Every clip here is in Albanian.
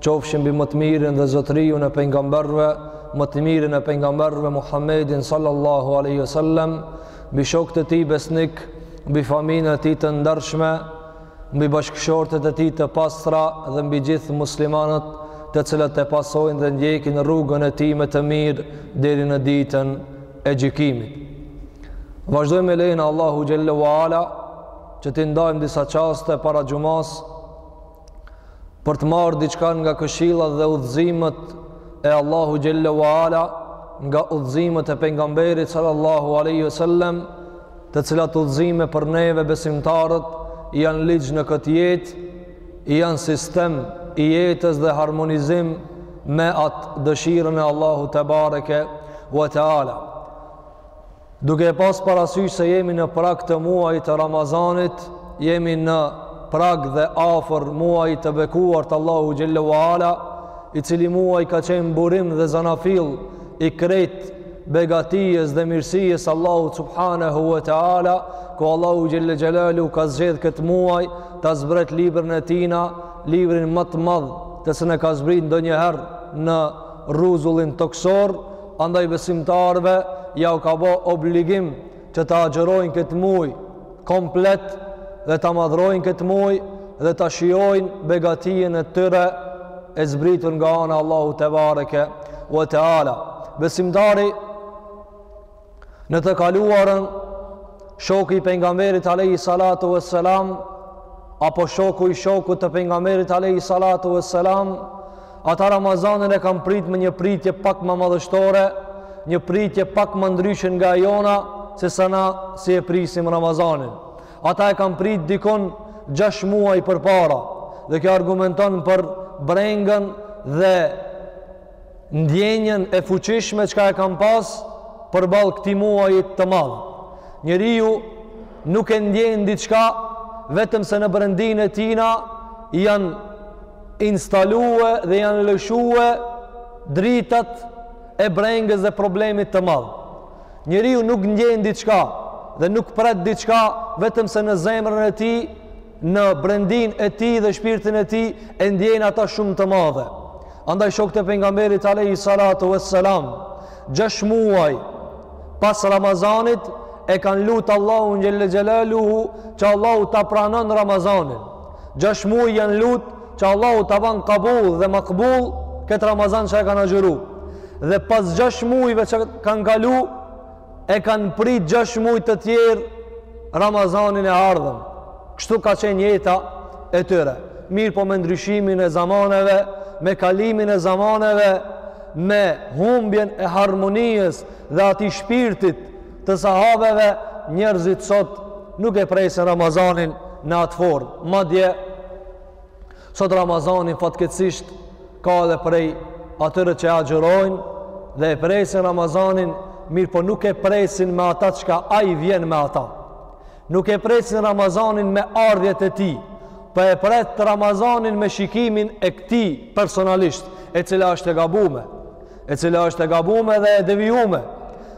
Qofshin mbi më të mirin dhe zotëriun e pejgamberëve, më të mirin e pejgamberëve Muhammedin sallallahu alaihi wasallam, mbi shokët e tij besnikë, mbi familjen e tij të ndershme, mbi bashkëshortet e tij të pastra dhe mbi gjithë muslimanët të cilët e pasojnë dhe ndjekin rrugën e tij me të mirë deri në ditën e gjykimit. Vazhdojmë me lejen e Allahu xhelle ue ala që t'i ndajmë disa çaste para xhumasë për të marrë diçka nga këshillat dhe udhëzimet e Allahu xhalla wa ala nga udhëzimet e pejgamberit sallallahu alaihi wasallam të cilat udhëzime për neve besimtarët janë ligj në këtë jetë janë sistem i jetës dhe harmonizim me atë dëshirën e Allahu tebareke wa taala Duke e pas parasysh se jemi në prag të muajit të Ramazanit, jemi në prag dhe afër muajit të bekuartë Allahu xhelle u ala, i cili muaj ka qenë burim dhe zanafillë i krejt begatisë dhe mirësisë Allahu subhanahu wa taala, ku Allahu xhelle xhelaluhu ka zgjedh këtë muaj ta zbret librin e tina, librin ma të madh të cilin e ka zbrit ndonjëherë në rruzullin tokësor, Andaj besimtarëve jau ka bo obligim që ta agjërojnë këtë muj komplet dhe ta madhërojnë këtë muj dhe ta shijojnë begatinë e tyre e zbritur nga ana Allahu tebareke ue teala. Besimtari në të kaluarën shoku i pejgamberit alejhi salatu ue selam apo shoku i shokut të pejgamberit alejhi salatu ue selam Ata Ramazanin e kanë prit me një pritje pak ma madhështore, një pritje pak ma ndryshe nga jona se sa na si e prisim Ramazanin. Ata e kanë prit dikun 6 muaj përpara dhe kjo argumenton për brengën dhe ndjenjën e fuqishme çka e kanë pas përballë këtij muajit të madh. Njeriu nuk e ndjen diçka vetëm se në brendinë e tina janë instalue dhe janë lëshue dritat e brengës dhe problemit të madh. Njeriu nuk ndjen diçka dhe nuk pret diçka vetëm se në zemrën e tij, në brendinë e tij dhe shpirtin e tij e ndjen ata shumë të madhe. Andaj shokët e pejgamberit alayhi salatu vesselam 6 muaj pas Ramazanit e kanë lut Allahun xhelle xhelaluhu që Allahu ta pranon Ramazanin. Gjashtë muaj janë lut që Allahu ta ban kabul dhe makbul këtë Ramazan që e kanë agjëru. Dhe pas gjashtë muajve që kanë kalu, e kanë prit gjashtë muaj të tjerë Ramazanin e ardhshëm. Kështu ka qenë jeta e tyre. Mirëpo me ndryshimin e zamaneve, me kalimin e zamaneve, me humbjen e harmonisë dhe atij shpirtit të sahabeve njerëzit sot nuk e presin Ramazanin në atë formë. Madje sot Ramazanin fatkeqësisht ka edhe prej atyre që e agjërojnë dhe e presin Ramazanin, mirëpo nuk e presin me ata çka ai vjen me ata. Nuk e presin Ramazanin me ardhjet e tij, po e pret Ramazanin me shikimin e këtij personalisht, e cila është e gabume. e cila është e gabume dhe e devijume.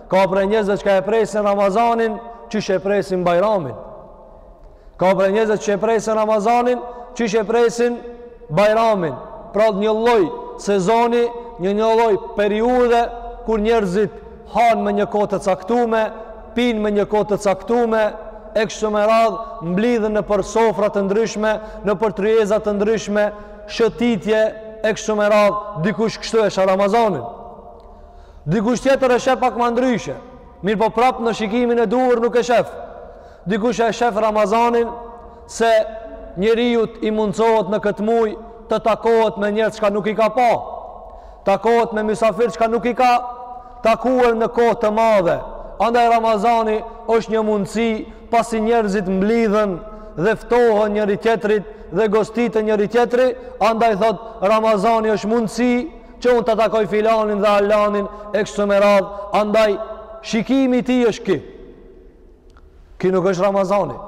Ka prej njerëzve që e presin Ramazanin, qysh e presin Bajramin. Ka prej njerëzve që e presin Ramazanin, qysh e presin Bajramin. Pra një lloj sezoni, një një lloj periudhe kur njerëzit hanë me një kohë të caktume, pinë me një kohë të caktume, e kështu me radhë mblidhen nëpër sofra të ndryshme, nëpër tryeza të ndryshme, shëtitje e kështu me radhë, dikush kështu e sheh Ramazanin. Dikush tjetër e shef pak më ndryshe, mirëpo prapë në shikimin e duhur nuk e shef. Dikush e shef Ramazanin se njeriut i mundësohet në këtë muj të takohet me njerëz çka nuk i ka pa. Takohet me misafirë çka nuk i ka takuar në kohë të madhe. Andaj Ramazani është një mundësi pasi njerëzit mblidhen dhe ftohen njëri-tjetrit dhe gostiten njëri-tjetri, andaj thotë Ramazani është mundësi që unë ta takoj filanin dhe alanin e kështu me radhë, andaj shikimi i tij është ky. Ky nuk është Ramazani.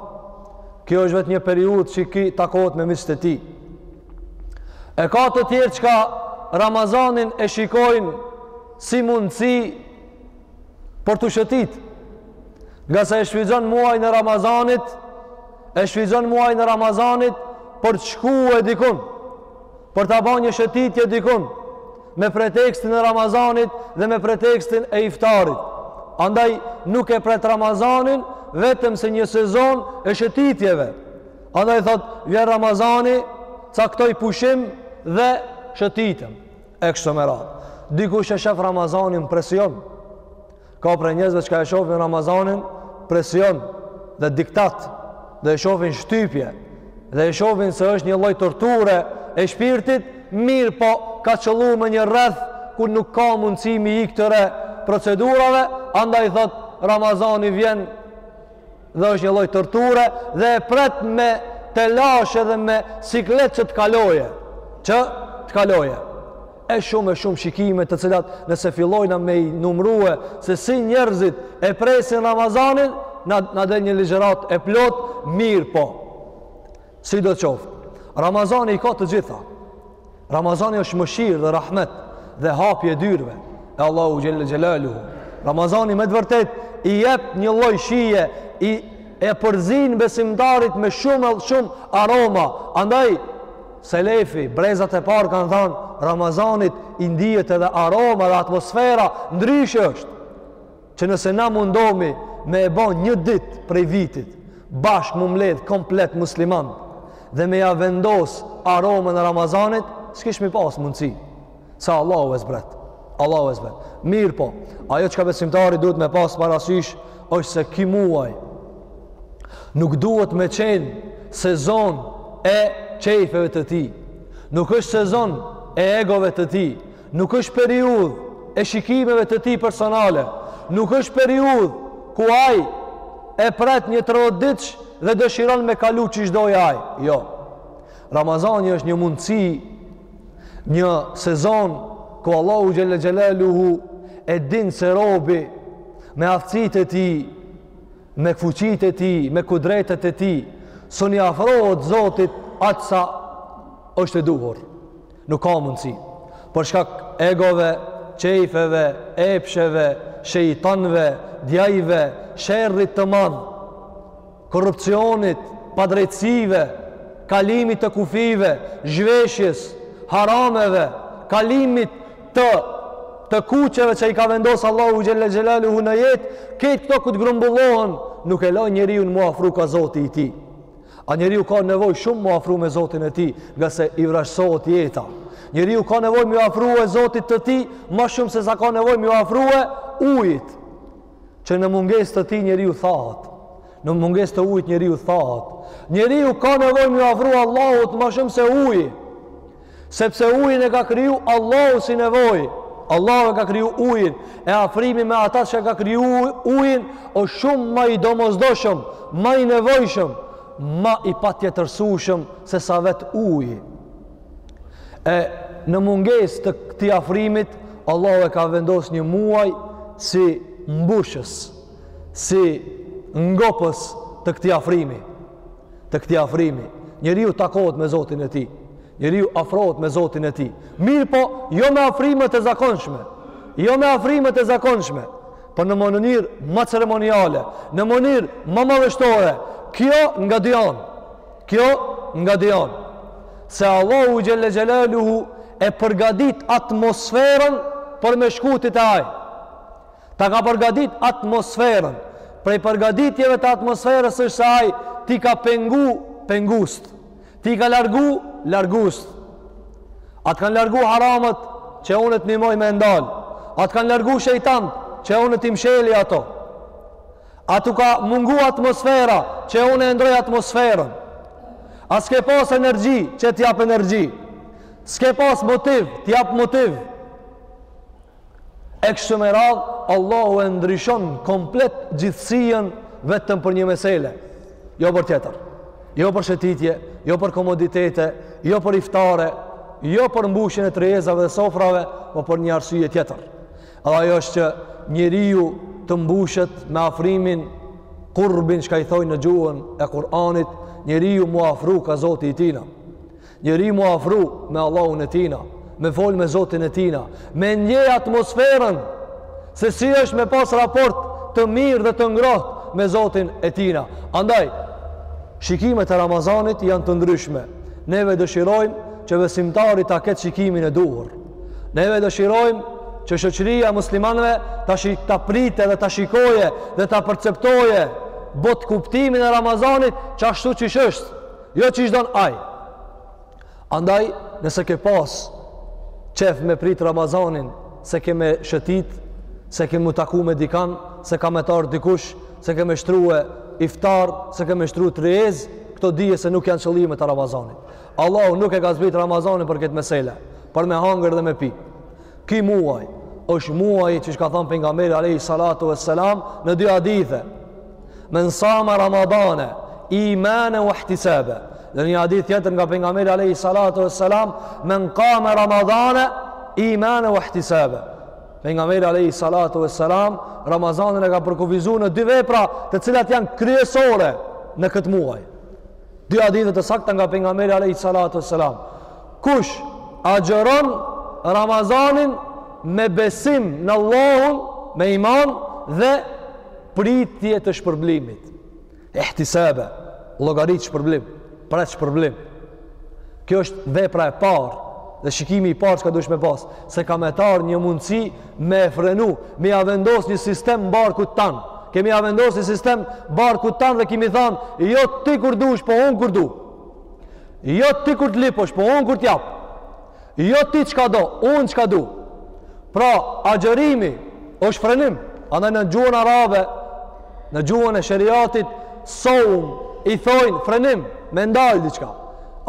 Kjo është veç një periudhë që ky takohet me miqtë e tij. E ka të tjerë çka Ramazanin e shikojnë si mundësi për t'u shëtit ngase e shfrytëzon muajin e Ramazanit e shfrytëzon muajin e Ramazanit për të shku dikun për ta ba një shëtitje dikun me pretekstin e Ramazanit dhe me pretekstin e iftarit. Andaj nuk e pret Ramazanin vetëm se një sezon e shëtitjeve. Andaj thotë, vjen Ramazani, caktoj pushim dhe shëtitem. e kështu me radhë. Dikush e shef Ramazanin presion. Ka prej njerëzve çka e shofin Ramazanin presion dhe diktat dhe e shofin shtypje dhe e shofin se është një lloj torture e shpirtit, mirëpo ka qëllu me një rreth ku nuk ka mundësi me i ik këtyre procedurave, andaj thotë Ramazani vjen dhe është një lloj torture dhe e pret me telashe dhe me siklet që të kaloje që të kaloje e shumë e shumë shikime të cilat nëse fillojna me i numrue se si njerëzit e presin Ramazanin na, na del një ligjëratë e plotë mirëpo sido qoftë Ramazani i ka të gjitha Ramazani është mëshirë dhe rahmet dhe hapje e dyerve e Allahut Xhele Xhelaluhu. Ramazani me të vërtetë i jep një loj shije ia përzin besimtarit me shumë e shumë aroma. Andaj, Selefi, brezat e parë kanë thanë, Ramazanit i ndijet edhe aroma dhe atmosfera, ndryshe është. Që nëse na mundohemi me e bo një ditë prej vitit, bashkë m'u mledh komplet muslimanë dhe me ia vendos aromën e Ramazanit, s'kish mi pas mundësi. Se Allahu e zbret. Allahu e zbret. Mirëpo, ajo çka besimtari duhet me pas parasysh, është se ky muaj nuk duhet me qenë sezon e qejfeve të tij. Nuk është sezon e egove të tij. Nuk është periudhë e shikimeve të tij personale. Nuk është periudhë ku ai e pret një 30 ditësh dhe dëshiron me kalu qysh do ai. Jo. Ramazani është një mundësi, një sezon ku Allahu Xhele Xhelaluhu e din se robi me aftësitë e tij, me fuqitë e tij, me kudretet e tij, s'un i afrohet Zotit aq sa është e duhur. Nuk ka mundësi. Për shkak egove, qejfeve, epsheve, shejtanve, djajve, sherrit të madh, korrupsionit, padrejtësive, kalimit të kufijve, zhveshjes, harameve, kalimit të të kuqeve që i ka vendosë Allahu Xhele Xhelaluhu në jetë, kët këto kur të grumbullohen, nuk e lojnë njeriun m'u afru ka Zoti i tij. A njeriu ka nevojë shumë m'u afru me Zotin e tij, ngase i vrazhdësohet jeta. Njeriu ka nevojë m'iu afrue Zotit të tij, ma shumë sesa ka nevojë m'iu afrue ujit. Që në mungesë të tij njeriu thahet. Në mungesë të ujit njeriu thahet. Njeriu ka nevojë m'iu afru Allahut ma shumë se uji. Sepse ujin e ka kriju Allahu si nevojë. Allahu e ka kriju ujin, e afrimi me ata që e ka kriju ujin, o shumë ma i domosdoshëm, ma i nevojshëm, ma i patjetërsushëm sesa vetë uji. E në mungesë të këtij afrimit, Allahu e ka vendos një muaj si mbushës, si ngopës të këtij afrimi. të këtij afrimi. Njeriu takohet me Zotin e tij. Njeriu afrohet me Zotin e tij. Mirëpo, jo me afrimet e zakonshme. Jo me afrimet e zakonshme, por në mënyrë ma ceremoniale, në mënyrë ma madhështore. Kjo nga dy anë. Kjo nga dy anë. Se Allahu xhelle xhelaluhu e përgadit atmosferën për me shku ti te ai. Ta ka përgadit atmosferën. Prej përgaditjeve të atmosferës është se ai t'i ka pengu penguesit. T'i ka largu larguesit. A të kanë largu haramet qe unë të nimoj me ndalë. A të kanë largu shejtanët qe unë t'i msheli ato. A të ka mungu atmosfera qe unë e ndroj atmosferën. A s'ke pas energji qe t'jap energji. S'ke pas motiv t'jap motiv. E kështu me radhë, Allahu e ndryshon komplet gjithësinë vetëm për një mesele, jo për tjetër. Jo për shëtitje, jo për komoditete, jo për iftare, jo për mbushjen e tryezave dhe sofrave, po për një arsye tjetër. Edhe ajo është që njeriu të mbushet me afrimin kurbin çka i thojnë në gjuhën e Kur'anit, njeriu m'u afru ka Zoti i Tina. Njeri m'u afru me Allahun e tina, me fol me Zotin e tina, me ndie atmosferën, se si është me pas raport të mirë dhe të ngrohtë me Zotin e tina. Andaj, shikimet e Ramazanit janë të ndryshme. Neve dëshirojmë që besimtari ta ketë shikimin e duhur. Neve dëshirojmë që shoqëria e muslimanëve ta shi ta presë dhe ta shikojë dhe ta perceptojë botëkuptimin e Ramazanit ashtu siç është. Jo siç don ai. Andaj, nëse ke pas qejf me prit Ramazanin, se ke me shëtit, se ke m'u taku me dikan, se ka me t'ardh dikush, se ke me shtru iftar, se ke me shtru tryezë, këto dije se nuk janë qëllime të Ramazanit. Allahu nuk e ka zbrit Ramazanin për këtë mesele, për me hangër dhe me pi. Ky muaj, është muaj që ç'ka thanë Pejgamberi alejhi salatu ve selam në dy hadithe. Men same ramadane, imane ue ihtisaben. Dhe një hadith tjetër nga Pejgamberi alejhi salatu ve selam, men kame ramadane, imane ue ihtisaben. Pejgamberi alejhi salatu ve selam, Ramazanin e ka përkufizu në dy vepra të cilat janë kryesore në këtë muaj. Dy hadithe të sakta nga Pejgamberi alejhi salatu ve selam. Kush agjëron Ramazanin me besim në Allahun, me iman dhe pritje të shpërblimit ihtisaben llogarit shpërblim pret shpërblim kjo është vepra e parë dhe shikimi i parë çka duhesh me pas se besimtari një mundësi me e frenu me ia vendos një sistem barkut tan me ia vendos një sistem barkut tan dhe me i thanë jo ti kur dush po unë kur du jo ti kur të lypsh po unë kur t'jap Jo ti çka do, unë çka du. Pra, agjërimi është frenim. Andaj në gjuhën arabe, në gjuhën e sheriatit, saum, i thojnë frenim, me ndalë diçka.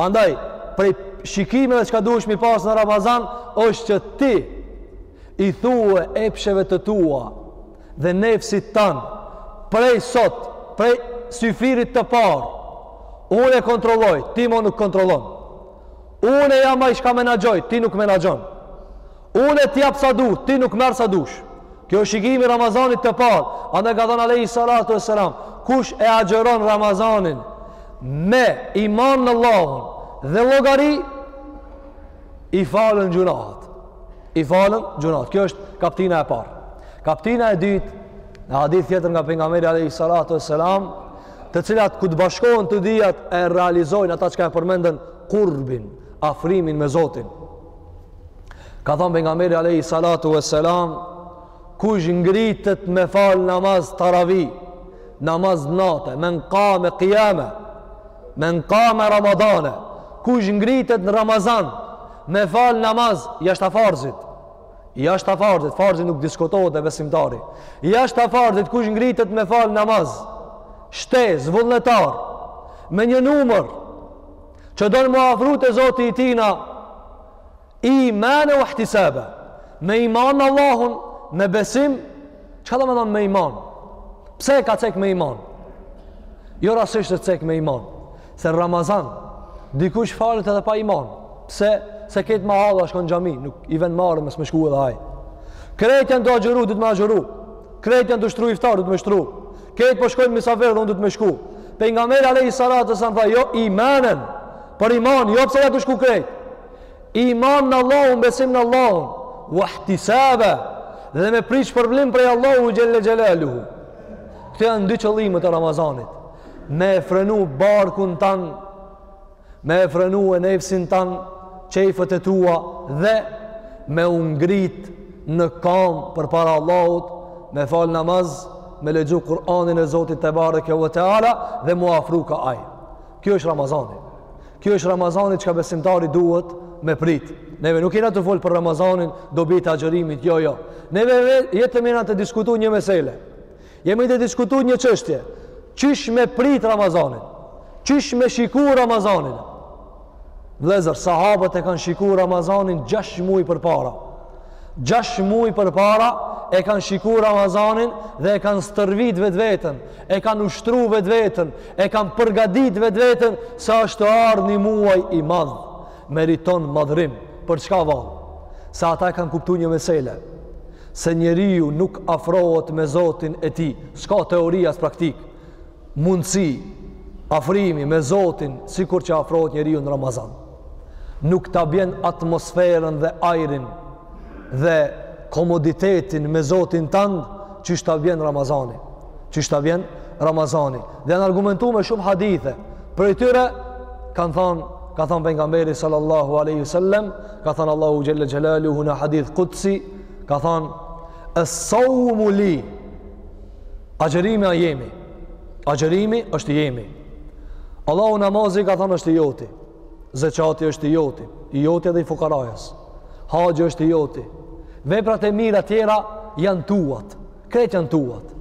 Andaj, prej shikimeve çka duhesh me i pasë në Ramazan, është që ti i thu epsheve të tua dhe nefsit tan, prej sot, prej syfirit të parë, unë e kontrolloj, ti mo nuk kontrollon. Unë jam ai çka menaxhoj, ti nuk menaxhon. Unë të jap sa du, ti nuk merr sa dush. Kjo shikimi i Ramazanit të parë. Andaj ka thënë alejhi salatu wassalam, kush e agjëron Ramazanin me iman në Allahun dhe llogari i falen gjunahet. I falen gjunahet. Kjo është kaptina e parë. Kaptina e dytë, në hadith tjetër nga pejgamberi alejhi salatu wassalam, të cilat kur të bashkohen të dyjat e realizojnë ata çka e përmendëm kurbin, afrimin me Zotin. Ka thanë pejgamberi Alejhi Salatu ve Selam, kush ngritet me falë namaz taravi, namaz nate, men kame kijame, men kame ramadane, kush ngritet në Ramazan, me falë namaz jashta farzit, Jashta farzit, farzi nuk diskutohet te besimtari. Jashta farzit, kush ngritet me falë namaz, shtesë, vullnetar, me një numër, që don m'u afru te zoti i tina, imanen ua ihtisaben, me iman në Allahun, me besim, çka do me thanë me iman? Pse e ka cek me iman? Jo rastësisht e cek me iman. Se në Ramazan, dikush falet edhe pa iman. Pse? Se krejt mahalla shkon xhami, nuk i vjen marre mos me shku edhe ai. Krejt janë tu agjëru, duhet me agjëru. Krejt janë tu shtru iftar, duhet me shtru. Krejt po shkojnë misafir dhe unë duhet me shku. Pejgamberi alejhi salatu selam tha, jo imanen, për iman, jo pse janë tu shku krejt. Iman në Allahun, besim në Allahun, wahtisaben dhe me prit shpërblim prej Allahu xhelle xhelaluhu. Këto janë dy qëllimet e Ramazanit. me e frenu barkun tan, me e frenu nefsin tan, qejfet e tua dhe me u ngrit në kam përpara Allahut, me falë namaz, me lexu Kur'anin e Zotit tebareke ve teala dhe m'u afru ka ai. Kjo është Ramazani. Kjo është Ramazani çka besimtari duhet me pritë. Neve nuk jena tu folë për Ramazanin, dobitë e agjërimit, jo, jo. Neve vetëm jena tu diskutu një mesele. Jemi tu diskutu një çështje, qysh me prit Ramazanin, qysh me shiku Ramazanin. Vllezër, sahabët e kanë shiku Ramazanin 6 muaj përpara. 6 muaj përpara e kanë shiku Ramazanin dhe e kanë stërvit vetveten, e kanë ushtru vetveten, e kanë përgadit vetveten, sa është tu ardhë një muaj i madh. meriton madhërim për çka vallë, se ata e kanë kuptu një mesele se njeriu nuk afrohet me Zotin e tij s'ka teori as praktik mundësi afrimi me Zotin sikur që afrohet njeriu në Ramazan nuk ta bjen atmosferën dhe ajrin dhe komoditetin me Zotin tand, qysh ta bjen Ramazani. Qysh ta bjen Ramazani. Dhe janë argumentu me shumë hadithe. Prej tyre kanë thënë, ka thënë pejgamberi sallallahu alaihi wasallam, ka thënë Allahu xhelle xhelaluhu në hadith kudsi, ka thënë as-sawmu li. Agjërimi a i jemi. Agjërimi është i jemi. Allahu namazin ka thënë është i joti. Zeqati është i joti, i joti edhe i fukarajës. Haxhi është i joti. Veprat e mira tjera janë tuat. Krejt janë tuat.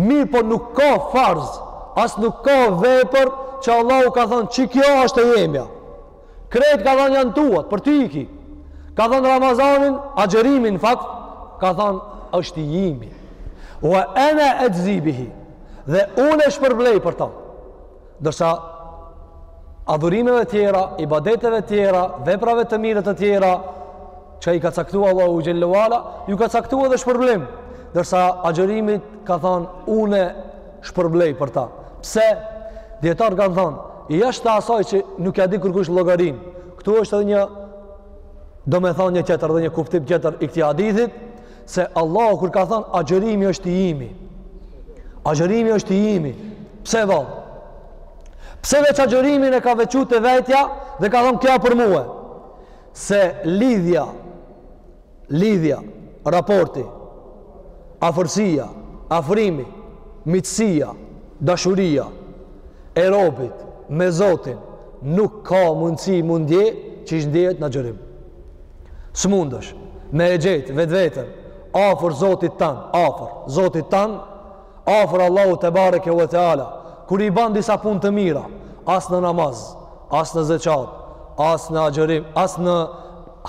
Mirëpo nuk ka farz, as nuk ka vepër që Allahu ka thonë që kjo është e jemja. Krejt ka thonë janë tuat, për ty i ki. Ka thonë Ramazanin, agjërimin n'fakt, ka thonë është i jemi. Ua ene exhzi bihi, dhe unë e shpërblej për ta. Ndërsa adhurimeve të tjera, ibadeteve të tjera, veprave të mira të tjera, që i ka caktuar Allahu xhelle ue ala, ju ka caktuar edhe shpërblim. Ndërsa agjërimit ka thënë unë e shpërblej për ta. Pse? Dijetarët kanë thënë, jashta asaj që nuk ja di kurkush llogarinë. Ktu është edhe një domethonë një tjetër dhe një kuptim tjetër i këtij hadithit, Se Allahu kur ka thënë agjërimi është i imi. Agjërimi është i imi. Pse vallë? Pse veç agjërimin e ka veçu te vetja dhe ka thënë kjo a për mue? Se lidhja lidhja, raporti, afërsia, afrimi, miqësia, dashuria, e robit, me Zotin, nuk ka mundësi m'u ndje qysh ndjehet n'agjërim. S'mundesh me e gjetë vetveten afër Zotit tand, afër Zotit tand, afër Allahu tebareke ve teala, kur i ban disa punë të mira, as në namaz, as në zeqat, as në agjërim, as në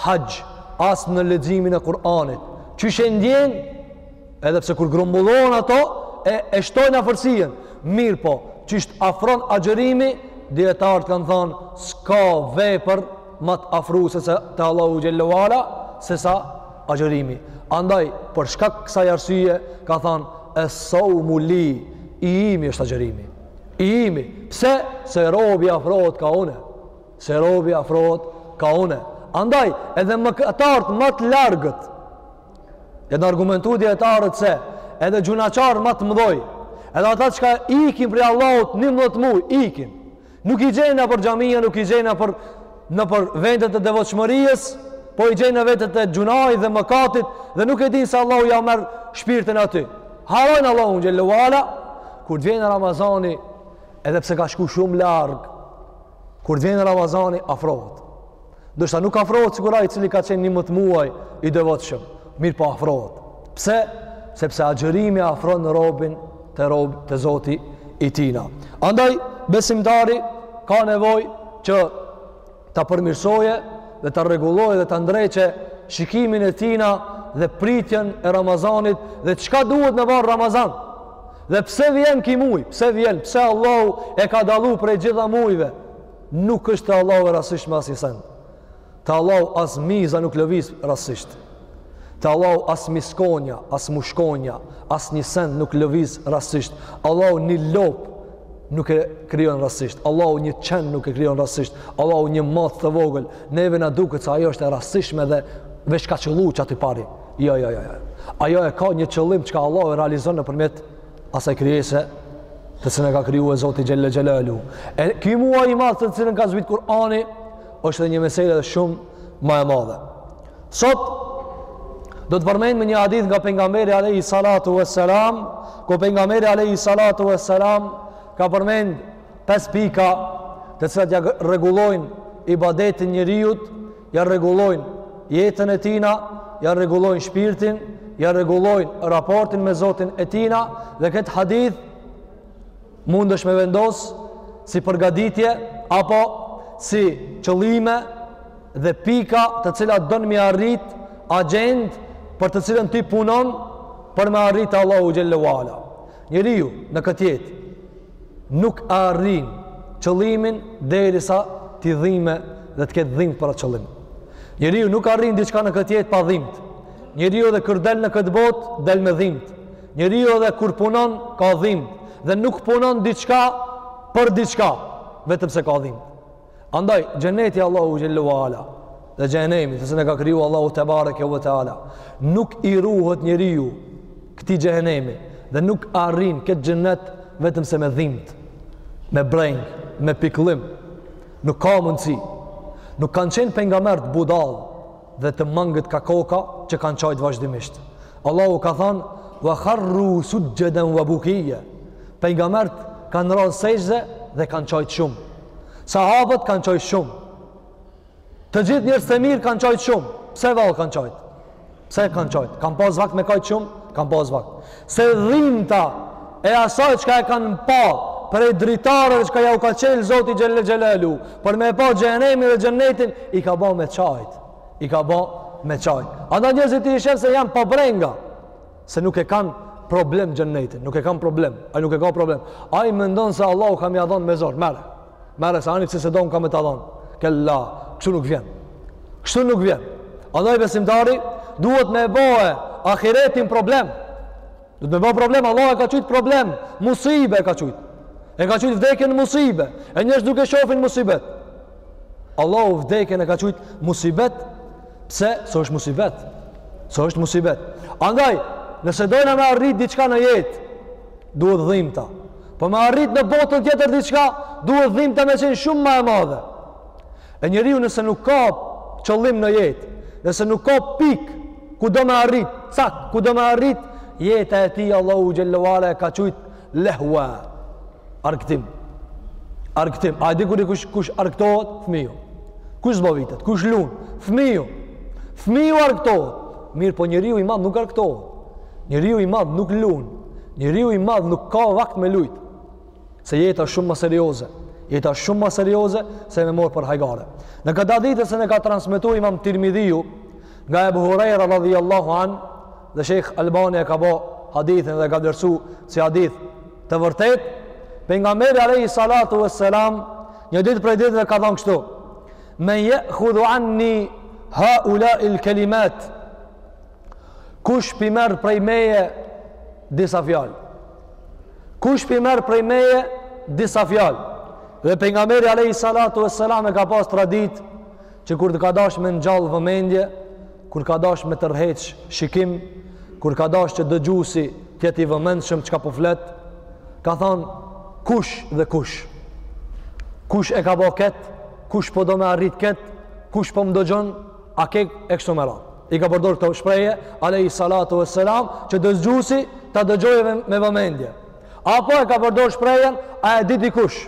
haxh, as në leximin e Kur'anit, qysh e ndjen, Edhe pse kur grumbullon ato e e shtojnë afërsien. Mirëpo, qysh t'afron agjërimi, dijetarët kanë thanë, s'ka vepër ma të afruese te Allahu xhelle ve ala sesa agjërimi. Andaj për shkak kësaj arsye ka thënë es-sawmu li i imi është agjërimi. I imi, pse se robi afrohet ka unë. Se robi afrohet ka unë. Andaj edhe mëkatarët ma të largët E kanë argumentu dijetarët se edhe gjunahqarët ma të mdhoj, edhe ata çka ikin prej Allahut njëmbëdhjetë muj, ikin. Nuk i gjen nëpër xhamia, nuk i gjen nëpër, nëpër vendet e devotshmërisë, po i gjen në vendet e gjunahit dhe mëkatit, dhe nuk e dinë se Allahu ja merr shpirtin aty. Harrojnë Allahun xhelle ve ala, kur të vjen Ramazani, edhe pse ka shku shumë larg, kur të vjen Ramazani, afrohet. Ndoshta nuk afrohet sikur ai i cili ka qenë 11 muaj i devotshëm, mirëpo afrohet. Pse? Sepse agjërimi afron robin te rob te Zoti i tina. Andaj besimtari ka nevojë që ta përmirësoje dhe ta rregulloje dhe ta ndreqe shikimin e tina dhe pritjen e Ramazanit dhe çka duhet me ba në Ramazan. Dhe pse vjen ki muj? Pse vjen? Pse Allahu e ka dallu prej të gjitha mujve? Nuk është te Allahu e rastësishme asnjë send. Te Allahu as miza nuk lëviz rastësisht. Te Allahu as miskonja, as mushkonja, as një send nuk lëviz rastësisht. Allahu një lopë nuk e krijon rastësisht. Allahu një çen nuk e krijon rastësisht. Allahu një ma të vogël, neve na duket se ajo është e rastësishme dhe veç ka qëllu qaty pari. Jo, jo, jo, jo. Ajo e ka një qëllim çka Allahu e realizon nëpërmjet asaj krijese të cilën e ka kriju Zoti xhelle xhelaluhu. E ky muaj i madh të cilën ka zbrit Kur'ani është edhe një meselë edhe shumë ma e madhe. Sot do të përmendim një hadith nga pejgamberi alejhi salatu vesselam, ku pejgamberi alejhi salatu vesselam ka përmend pesë pika të cilat ja rregullojnë ibadetin njeriut ja rregullojnë jetën e tina, ja rregullojnë shpirtin, ja rregullojnë raportin me Zotin e tina dhe këtë hadith mundesh me vendos si përgatitje apo si qëllime dhe pika të cilat don mi arrit agjendë për të cilën ti punon për me arrit te Allahu xhelle ve ala. Njeriu në këtë jetë nuk arrin qëllimin derisa t'i dhime dhe të ketë dhimtë për atë qëllim. Njeriu nuk arrin diçka në këtë jetë pa dhimtë. Njeriu edhe kur del në këtë botë, del me dhimtë. Njeriu edhe kur punon ka dhimtë dhe nuk punon diçka për diçka, vetëm se ka dhimtë. Andaj, xheneti Allahu xhelle ue ala dhe xhehenemi, që se ne ka kriju Allahu tebareke ue teala, nuk i ruhet njeriu këtij xhehenemi dhe nuk arrin këtë xhenet vetëm se me dhimtë, me brengë, me pikllim, nuk ka mundësi, nuk kanë qenë pejgamberët budallë dhe të mangët kah koka që kanë qajtë vazhdimisht. Allahu ka thanë, ue kharru suxhxheden ue bukijja, pejgamberët kanë ra në sexhde dhe kanë qajtë shumë. Sahabët kanë qajtë shumë. Të gjithë njerëzt e mirë kanë qajtë shumë. Pse vallë kanë qajtë? Pse kanë qajtë? Kanë pas vakt me kajtë shumë? Kanë pas vakt. Se dhimta e asaj çka e kanë pa prej dritareve çka jau ka çelë Zoti xhelle xhelaluhu, për me e pa xhehenemin dhe xhenetin, i ka ba me qajtë. I ka ba me qajtë. Andaj njerëzit ti i sheh se janë pa brenga. Se nuk e kanë problem xhennetin, nuk e kanë problem. Ai nuk e ka problem. Ai mendon se Allahu ka me ia dhon me zor, merre. Merre se ani pse s'e don ka me ta dhon. Kella, kështu nuk vjen. Kështu nuk vjen. Andaj besimtari duhet me bo ahiretin problem. Duhet me bo problem, Allahu e ka qujt problem, musibe e ka qujt. E ka qujt vdekjen musibe, e njerëzit nuk e shofin musibet. Allahu vdekjen e ka qujt musibet, Pse? Se është musibet. Se është musibet. Andaj, nëse dojna me arrit diçka në jetë, duhet dhimta. Po me arrit në botën tjetër diçka, duhet dhimta me qenë shumë ma e madhe. E njeriu nëse nuk ka qëllim në jetë, nëse nuk ka pik ku do me arrit, cak, ku do me arrit, jeta e tij Allahu xhelle ue ala e ka qujtë lehua. Argtim. Argtim. A e di kush, kush argtohet? Fëmiu. Kush zbavitet? Kush lun? Fëmiu. Fëmiu argtohet. Mirëpo njeriu i madh nuk argtohet. Njeriu i madh nuk lun. Njeriu i madh nuk ka vakt me lujt. Se jeta është shumë ma serioze. Jeta është shumë ma serioze se me mor për hajgare. Në këtë hadith që se ne ka transmetu Imam Tirmidhiu nga Ebu Hurejra radhiyallahu an, dhe Shejh Albani e ka bë hadithin dhe e ka vlerësu si hadith të vërtetë, pejgamberi Alejhi Salatu e Selam, një ditë prej ditëve ka thonë kështu, men jekhudhu anni haulail kelimat, kush p'i merr prej meje disa fjalë, kush p'i merr prej meje disa fjalë, dhe pejgamberi Alejhi Salatu e Selam e ka pas traditë, Që kur ka dashtë me ngjallë vëmendje, kur ka dashtë me tërheq shikim, kur ka dashtë që dëgjusi të jetë i vëmendshëm çka po flet, ka thonë kush dhe kush. Kush e ka bo ketë, kush po do me arrit ketë, kush po më dëgjon, a ke e kështu me radhë. I ka përdor këto shprehje, alejhi salatu e selam, që dëgjusi ta dëgjojë me vëmendje. Apo e ka përdor shprehjen, a e di ti kush.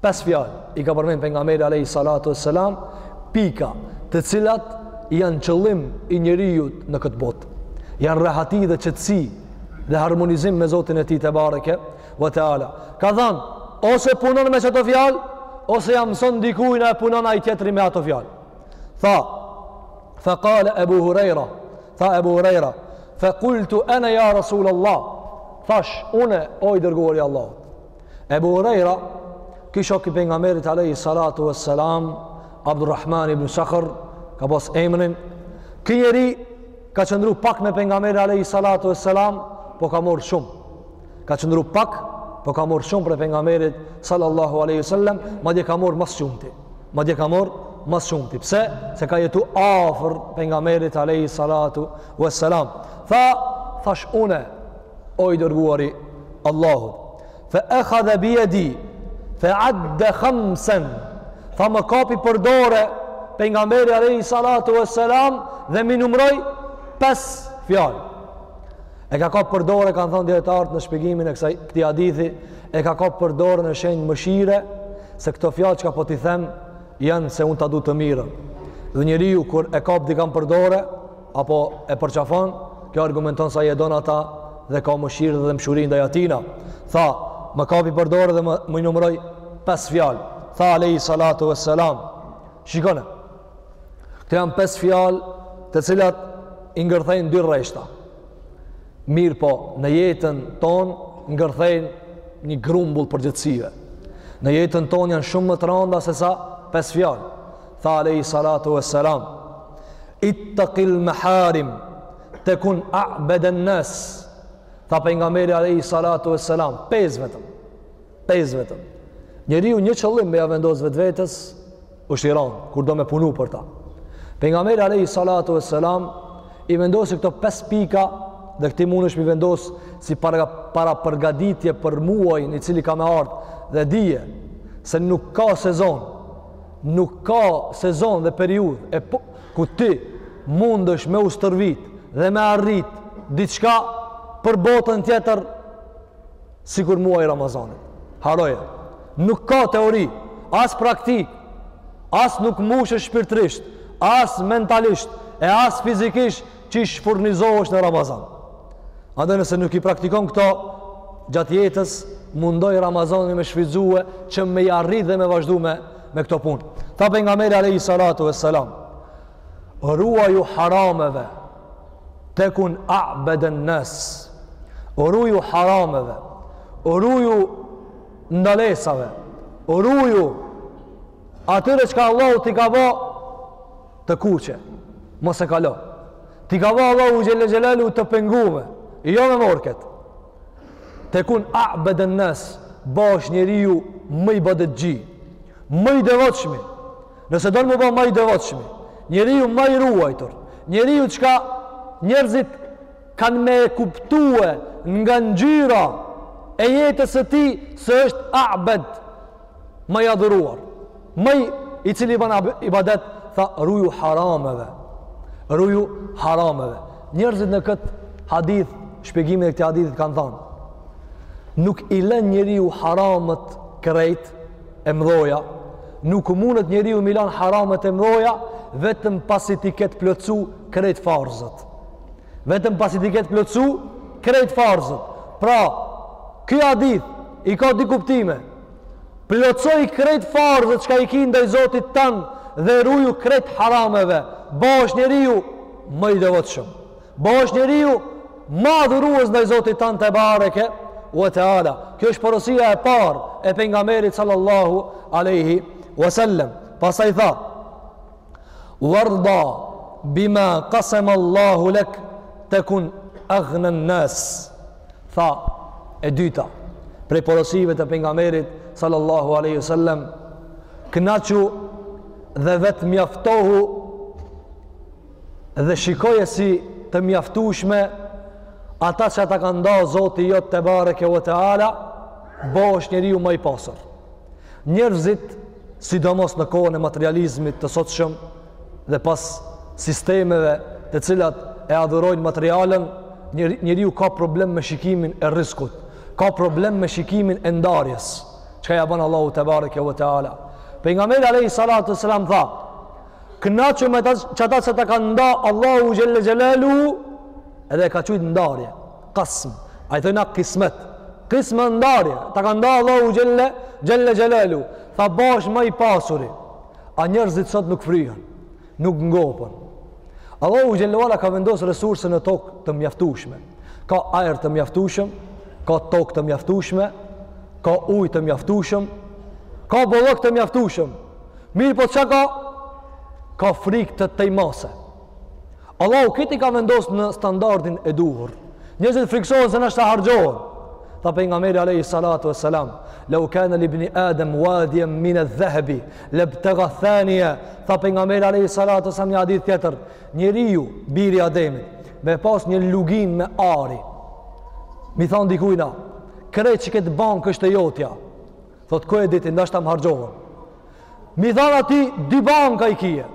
Pesë fjalë i ka përmend pejgamberi alayhi salatu wassalam, pika të cilat janë qëllim i njeriut në këtë botë. Janë rehati dhe qetësi dhe harmonizim me Zotin e tij tebareke ve teala. Ka thënë, ose punon me qato fjalë, ose ja mëson dikujt na e punon ai tjetri me ato fjalë. Tha, fa qala Abu Huraira, tha Abu Huraira, fa qultu ana ya Rasulullah. Thash, unë o i dërguari i Allahut. Ebu Hurajra, ky shok i pejgamberit alayhi salatu wassalam, Abdurrahman ibn Sakhr, ka pas emrin. Ky njeri ka qëndru pak me pejgamberin alayhi salatu wassalam, po ka marr shumë. Ka qëndru pak, po ka marr shumë prej pejgamberit sallallahu alaihi wasallam, madje ka marr ma së shumti. Madje ka marr ma së shumti. Pse? Se ka jetu afër pejgamberit alayhi salatu wassalam. Tha, thash unë, O i dërguari i Allahut, fa akhadha bi yadi fa adda khamsan. Tha më kapi për dore pejgamberi alayhi salatu wassalam dhe m'i numroi pes fjalë. E ka kap për dore, kanë thënë dijetarët në shpjegimin e kësaj këtij hadithi, e ka kap për dore në shenjë mëshire se këto fjalë çka po t'i them janë se unë ta du të mirën. Dhe njeriu kur e kap dikan për dore, apo e përqafon, kjo argumenton se ai e don ata dhe ka mëshirë dhembshuri ndaj atina. Tha, më kapi për dorë dhe më, m'i numëroi pesë fjalë. Tha alayhi salatu vesselam. Shikoni. Këto janë pesë fjalë të cilat i ngërthejnë dy rreshta. Mirëpo, në jetën tonë ngërthejnë një grumbull përgjegjësive. Në jetën tonë janë shumë më të rënda sesa pesë fjalë. Tha alayhi salatu vesselam. ittaqil maharim tekun a'bada an-nas tha pejgamberi alayhi salatu wassalam bes vetëm bes vetëm njeriu një qëllim me ja vendos vetvetes është i rand kur do me punu për ta pejgamberi alayhi salatu wassalam i vendosi këto pesë pika dhe këti mundesh m'i vendos si para, parapërgaditje për muajin i cili ka me ardhë dhe dije se nuk ka sezon Nuk ka sezon dhe periudhë e po, ku ti mundësh me u stërvit dhe me arrit diçka për botën tjetër sikur muaj Ramazanit. Haroje. Nuk ka teori, as praktik, as nuk mushesh shpirtrisht, as mentalisht, e as fizikisht Qysh furnizohesh në Ramazan? A dhe nëse nuk i praktikon këto gjatë jetës, mundohu Ramazanin me shfrytëzue që me ia arrit dhe me vazhdu me, me këto punë. Tha pejgamberi alejhi salatu ue selam, ruaju harameve, tekun abeden nas, ruju harameve, ruju ndalesave, ruju atyre çka Allahu t'i ka bo Të kuqe. Mos e kalo. T'i ka ba Allahu xhelle xhelalu të pengume, jo me morket. Tekun abeden nas, bash njeriu më ibadetxhi. Më i devotshmi. Nëse don m'u ba ma i devotshmi. Njeriu më i ruajtur. Njeriu çka njerëzit kanë me e kuptue nga ngjyra e jetës së tij se është abed më i adhuruar, ma i cili ban ibadet, tha ruju harameve. Ruju harameve. Njerëzit në këtë hadith, shpjegimin e këtij hadithit kanë thanë: Nuk i lën njeriu haramet krejt e mdhoja, nuk mundet njeriu m'i lan haramet e mdhoja vetëm pasi t'i ketë plotsu krejt farzet. Vetëm pasi t'i ketë plotsu krejt farzet. Pra, ky hadith i ka dy kuptime. Plotësoji krejt farzet çka i ki ndaj Zotit tënd dhe ruju krejt harameve. Bash njeriu më i devotshëm. Bash njeriu më adhurues ndaj Zotit tënd tebareke ue teala. Kjo është porosia e parë e pejgamberit sallallahu alaihi wasallam. Pastaj tha: Wardha bima qasama Allahu lak takun aghna an-nas. Tha e dyta prej porosive të pejgamberit sallallahu alaihi wasallam kënaqu dhe vetëmjaftohu dhe shikoje si të mjaftushme ata që ta ka nda zoti jot tebareke ve teala bohesh njeriu më i pasur njerëzit sidomos në kohën e materializmit të sotshëm dhe pas sistemeve të cilat e adhurojnë materialën, njeriu ka problem me shikimin e rriskut, ka problem me shikimin e ndarjes. Çka ia ban Allahu tebareke ve teala. Pejgamberi alayhi salatu selam tha: "Kënaqu me qata që ta ka nda Allahu xhelle xhelalu, edhe e ka qujt ndarje. Qasm. A i thojna kismet. Qisma, ndarje. Ta ka nda Allahu xhelle xhelle xhelalu. Tha bash ma i pasuri. A njerëzit sot nuk fryhen, nuk ngopen. Allahu xhelle we ala ka vendos resurse në tokë të mjaftueshme. Ka ajër të mjaftueshëm, ka tokë të mjaftueshme, ka ujë të mjaftueshëm, ka bollëk të mjaftueshëm. Mirëpo çka ka? Ka frikë të tejmase. Allahu kejt i ka vendosë në standardin e duhur. Njerëzit frikësohen se ndoshta harxhohen. Tha pejgamberi alejhi salatu ue selam, leu kane libni Adem wadijen minedh-dhehebi lebtega thanija, tha pejgamberi alejhi salatu ue selam një hadith tjetër, njeriu, biri i Ademit, me pas një luginë me ari, me i thanë dikujna, krejt që këtë bankë është e jotja, thotë ku e di ti, ndoshta më harxhohen, Me i thanë atij, dy banka i kije.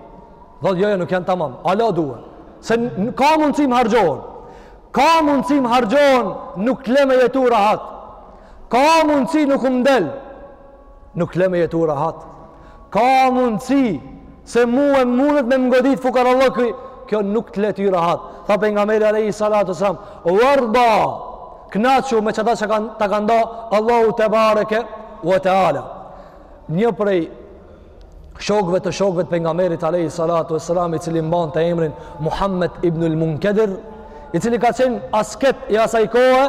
Thotë jo, jo, nuk janë tamam. Ala duhen. Se ka mundësi m'harxhohen. Ka mundësi m'harxhohen, nuk t'le me jetu rahat. Ka mundësi nuk më del. Nuk t'le me jetu rahat. Ka mundësi se mu munet me më godit fukarallëku. Kjo nuk të le ty rahat. Tha pejgamberi alejhi salatu selam. Warda, knaqu me qata që ta ka da Allahu tebareke ue teala. Një prej shokëve të shokëve të pejgamberit alayhi salatu wassalam i cili mbante emrin Muhammed ibnul Munkedir, i cili ka qenë asket i asaj kohe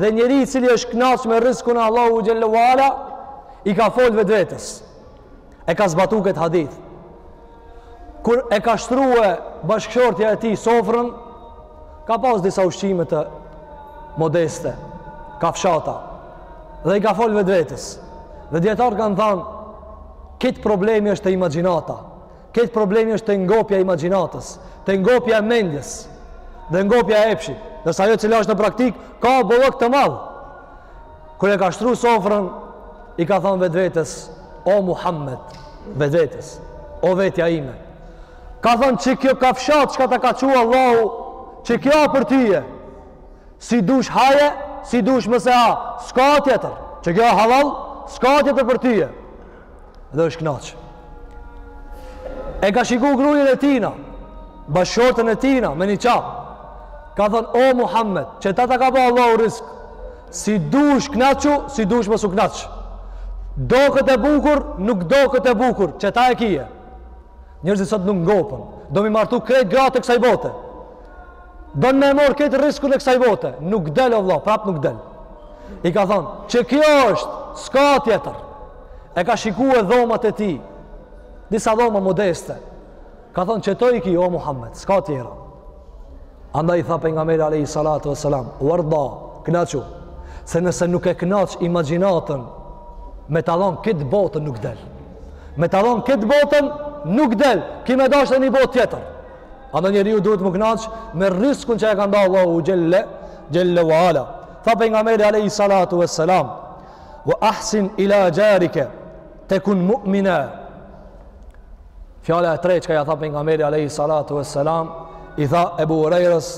dhe njeri i cili është kënaq me rrizkun e Allahut xhelle ue ala, i ka fol vetvetes. E ka zbatu këtë hadith. kur e ka shtrue bashkëshortja e tij sofrën, ka pas disa ushqime të modeste, kafshata, dhe i ka folë vetvetes. Dhe dijetarët kanë thanë, kejt problemi është te imagjinata, kejt problemi është te ngopja e imagjinatës, te ngopja e mendjes, dhe ngopja e epshit. Ndërsa ajo e cila është në praktikë, ka bollëk të madhë. Kur e ka shtru sofrën, i ka thonë vetvetes, o Muhammed, vetvetes, o vetja ime. Ka thonë qekjo kafshatë, çka ta ka çu Allahu, qekjo a për tyje, si dush haje, si dush mos e ha, s'ka tjetër, qekjo a hallall, s'ka tjetër për tyje. dhe është knaq e ka shiku grujen e tina bashkëshorten e tina me një qap ka thonë o Muhammed qeta ta ka ba Allahu rrizk si dush knaqu si dush mos u knaq doket e bukur nuk doket e bukur qeta e kije njerëzit sot nuk ngopen do me i martu krejt gratë e kësaj bote Don me morë kejt rrizkun e kësaj bote, nuk del o vëlla, prap nuk del. I ka thon, qekjo është, s'ka tjetër. E ka shiku dhomat e tij. Disa dhoma modeste. Ka thon qeto i ki o Muhammed, s'ka tjera. Andaj tha pejgamberi alayhi salatu wasalam, "Warda, kënaqu." Se nëse nuk e kënaq imagjinatën me ta dhon kejt botën nuk del. Me ta dhon kejt botën nuk del. Ki me dashtë edhe një botë tjetër. Andaj njeriu duhet m'u knaq me rizkun çka e ka nda Allahu xhel-le, xhel-le ve ala. Tha Pejgamberi alejhi salatu ve selam, ve ahsin ila xharike, tekun mu'minen. Fjala e tretë çka ia tha Pejgamberi alejhi salatu ve selam, i tha Ebu Hurejrës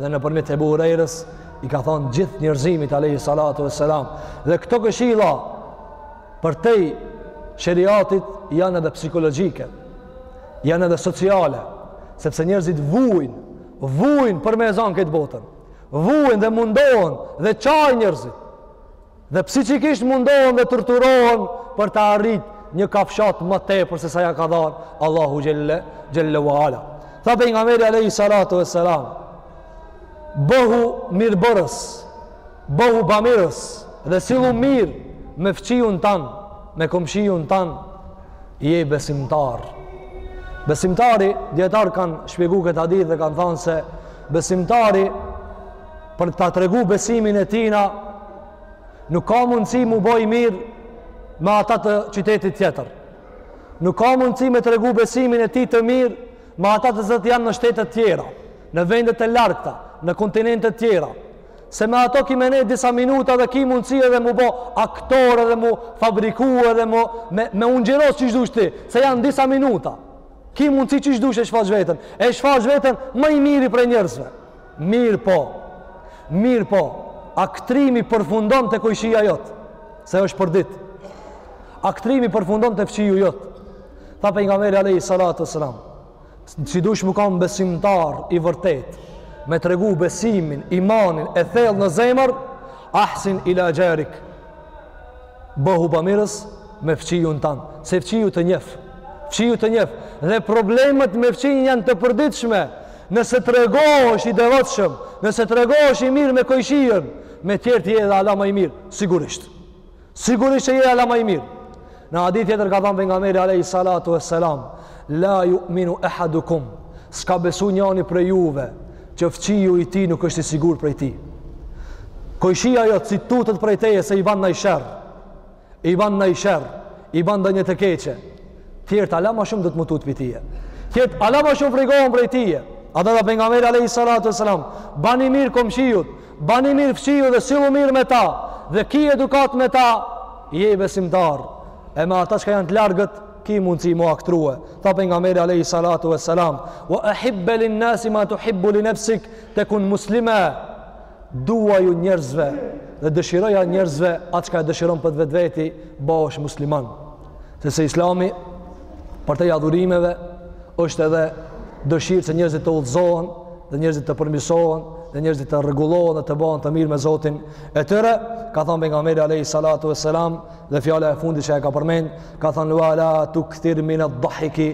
dhe nëpërmjet Ebu Hurejrës, i ka thonë gjithë njerëzimit alejhi salatu ve selam. Dhe këto këshila, përtej sheriatit janë edhe psikologjike, janë edhe sociale, sepse njerëzit vujnë, vujnë për me e zanë këtë botë, vujnë dhe mundohen dhe çajnë njerëzit, dhe psikikisht mundohen dhe torturohen për ta arrit një kafshat më tepër sesa ia ka dhanë Allahu xhel-le, xhel-le ve ala. Tha Pejgamberi alejhi salatu ve selam, bëhu mirëbërës, Bëhu bamirës dhe sillu mirë me fqiun tan, me komshiun tan, je besimtar. Besimtari, dijetarët kanë shpjegu këtë hadith dhe kanë thanë se besimtari për ta tregu besimin e tijna nuk ka mundësi m'u bo mirë me ata të qytetit tjetër. Nuk ka mundësi me tregu besimin e tij të mirë me ata të cilët janë në shtetet tjera, në vendet e largëta, në kontinentet tjera. Se me ata ki me nejt disa minuta dhe ki mundësi edhe m'u bo aktor edhe m'u fabriku edhe mu me, me ungjeros qysh dush ti. Se janë disa minuta. Ki mundësi qysh dush e shfaq veten. E shfaq veten më i miri prej njerëzve. Mirëpo. Mirëpo. Aktrimi përfundon te kojshia jot. Se është përditë. Aktrimi përfundon te fqiu jot. Tha Pejgamberi alejhi salatu ve selam. Si dush me kanë besimtar i vërtetë, me tregu besimin, imanin e thellë në zemër, ahsin ila xharik. Bëhu bamirës me fqiun tan, se fqiu të njef. Fqiu të njef dhe problemet me fqiun janë të përditshme. Nëse tregohesh i devotshëm, nëse tregohesh i mirë me kojshijën, me tjerët je edhe hala ma i mirë, sigurisht. Sigurisht që je hala ma i mirë. Në hadith tjetër ka thënë Pejgamberi alejhi salatu ve selam, la ju'minu ehadukum. S'ka besu njani prej juve që fqiu i tij nuk është i sigurt prej tij. Kojshia jot si tutet prej teje se i ban naj sherr. I ban naj sherr, i ban ndonjë të keqe. Tjerët, hala ma shumë duhet m'u tut prej teje. Tjerët, hala ma shumë frigohen prej teje. Andaj tha Pejgamberi, alejhi salatu ve selam, bani mirë komshiut, bani mirë fqiut dhe sillu mirë me ta, dhe ki edukatë me ta, je besimtar. E me ata çka janë të largët, ki mundësi me aktrue. Tha Pejgamberi, alejhi salatu ve selam, ve ehibbe lin-nasi ma tuhibbu li nefsik, tekun muslimen, duaju njerëzve, dhe dëshiroja njerëzve atë çka e dëshiron për vetveti, bahesh musliman. sepse islami përtej adhurimeve është edhe dëshirë se njerëzit të udhëzohen dhe njerëzit të përmisohen dhe njerëzit të rregullohen dhe të bëhen të mirë me Zotin e tyre ka thënë pejgamberi alayhi salatu vesselam dhe fjala e fundit që e ka përmend ka thënë wala tukthir min ad-dhahiki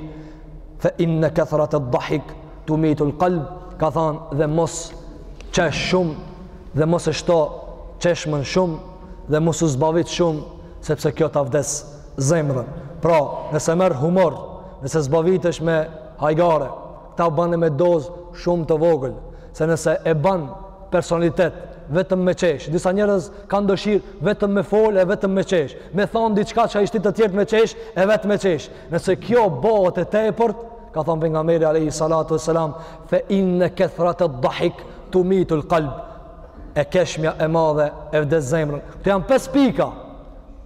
fa inna kathrat ad-dhahik tumitu al-qalb ka thënë dhe mos qesh shumë dhe mos e shto qeshmën shumë dhe mos u zbavit shumë sepse kjo ta vdes zemrën. Pra, nëse merr humor, nëse zbavitesh me hajgare, këta bane me dozë shumë të vogël, se nëse e ban personalitet vetëm me qesh, disa njerëz kanë dëshirë vetëm me fol e vetëm me qesh, me thon diçka që edhe të tjerët me qesh e vetëm me qesh. Nëse kjo bëhet e tepërt, ka thënë pejgamberi alayhi salatu wasalam, fe inna kathrata dhahik tumitul qalb. e qeshmja e madhe e vdes zemrën. Këto janë pesë pika,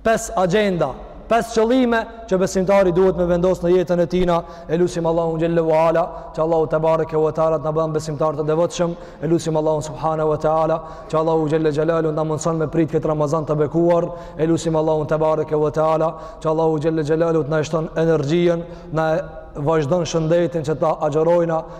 pesë agenda, pesë qëllime që besimtari duhet me vendos në jetën e tina. E lusim Allahun Xhelle wa Ala, që Allahu tebareke we teala t'na bën besimtar të devotshëm. E lusim Allahun Subhanehu wa teala, që Allahu Xhelle Xhelaluhu t'na mundëson me prit këtë Ramazan të bekuar. E lusim Allahun tebareke we teala, që Allahu Xhelle Xhelaluhu të na e shton energjinë, na vazhdon shëndetin që ta agjerojna